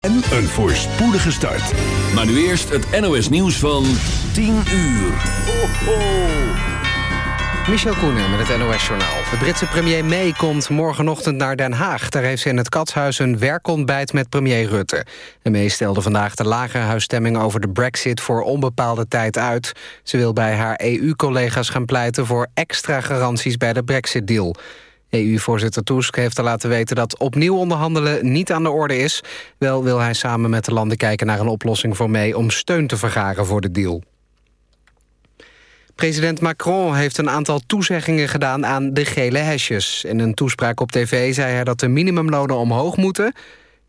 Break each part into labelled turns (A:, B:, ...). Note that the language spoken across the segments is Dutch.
A: En een voorspoedige start.
B: Maar nu eerst het NOS nieuws van 10 uur. Ho, ho.
C: Michel Koenen met het NOS-journaal. De Britse premier May komt morgenochtend naar Den Haag. Daar heeft ze in het Katshuis een werkontbijt met premier Rutte. En May stelde vandaag de lagerhuisstemming over de brexit... voor onbepaalde tijd uit. Ze wil bij haar EU-collega's gaan pleiten... voor extra garanties bij de brexit-deal. EU-voorzitter Tusk heeft te laten weten dat opnieuw onderhandelen niet aan de orde is. Wel wil hij samen met de landen kijken naar een oplossing voor mee om steun te vergaren voor de deal. President Macron heeft een aantal toezeggingen gedaan aan de gele hesjes. In een toespraak op tv zei hij dat de minimumlonen omhoog moeten...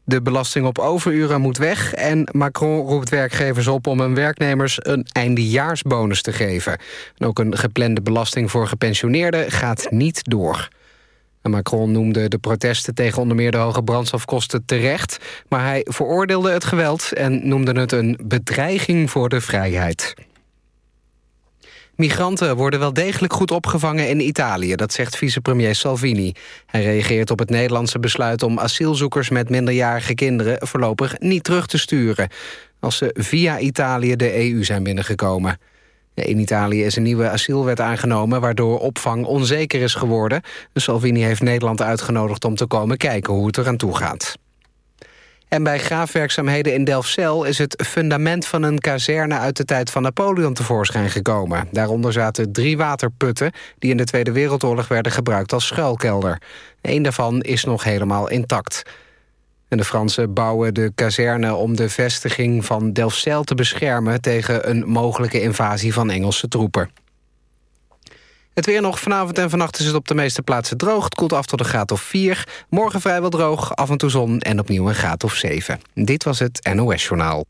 C: de belasting op overuren moet weg... en Macron roept werkgevers op om hun werknemers een eindejaarsbonus te geven. En ook een geplande belasting voor gepensioneerden gaat niet door. Macron noemde de protesten tegen onder meer de hoge brandstofkosten terecht... maar hij veroordeelde het geweld en noemde het een bedreiging voor de vrijheid. Migranten worden wel degelijk goed opgevangen in Italië, dat zegt vicepremier Salvini. Hij reageert op het Nederlandse besluit om asielzoekers met minderjarige kinderen voorlopig niet terug te sturen, als ze via Italië de EU zijn binnengekomen. In Italië is een nieuwe asielwet aangenomen... waardoor opvang onzeker is geworden. Salvini heeft Nederland uitgenodigd om te komen kijken hoe het eraan toe gaat. En bij graafwerkzaamheden in Delfzijl is het fundament van een kazerne uit de tijd van Napoleon tevoorschijn gekomen. Daaronder zaten drie waterputten die in de Tweede Wereldoorlog werden gebruikt als schuilkelder. Eén daarvan is nog helemaal intact. En de Fransen bouwen de kazerne om de vestiging van Delfzijl te beschermen... tegen een mogelijke invasie van Engelse troepen. Het weer nog vanavond en vannacht is het op de meeste plaatsen droog. Het koelt af tot een graad of 4. Morgen vrijwel droog, af en toe zon en opnieuw een graad of 7. Dit was het NOS Journaal.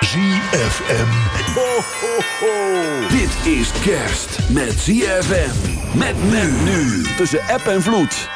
A: ZFM.
B: Ho, ho, ho. Dit is kerst met ZFM. Met men nu. Tussen app en vloed.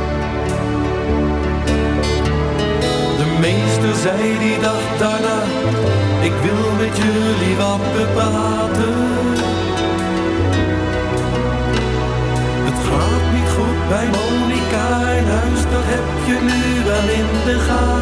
D: Meester zei die dag daarna, ik wil met jullie wat bepraten. Het gaat niet goed bij Monica in huis, dat heb je nu wel in de gaten.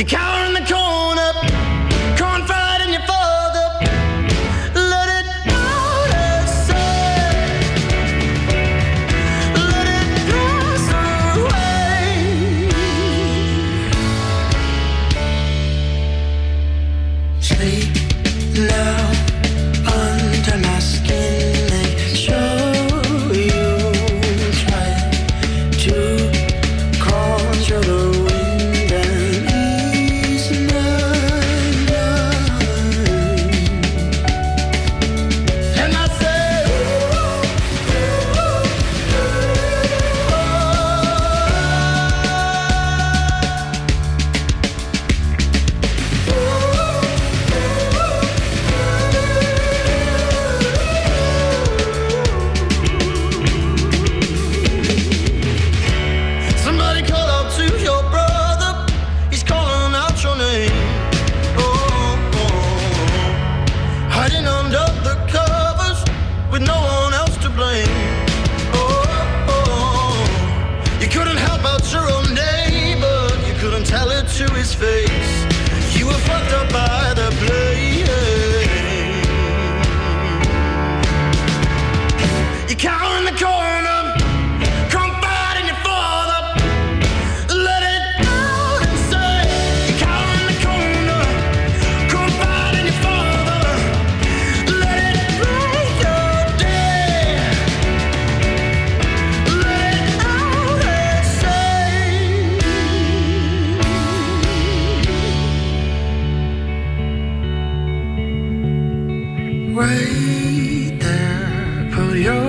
E: You count.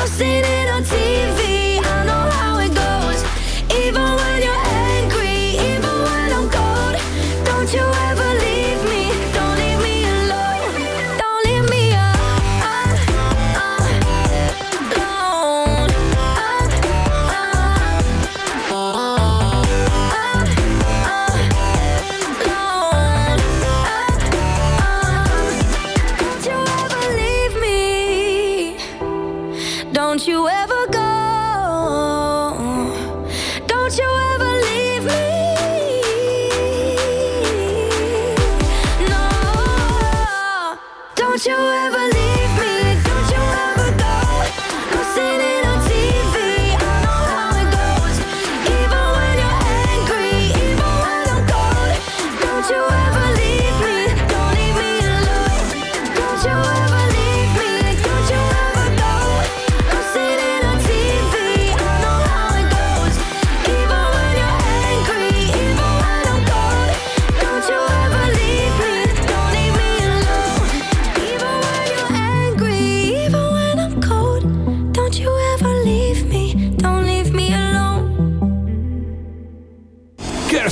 F: I've seen it on TV, I know how it goes. Even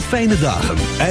A: Fijne dagen.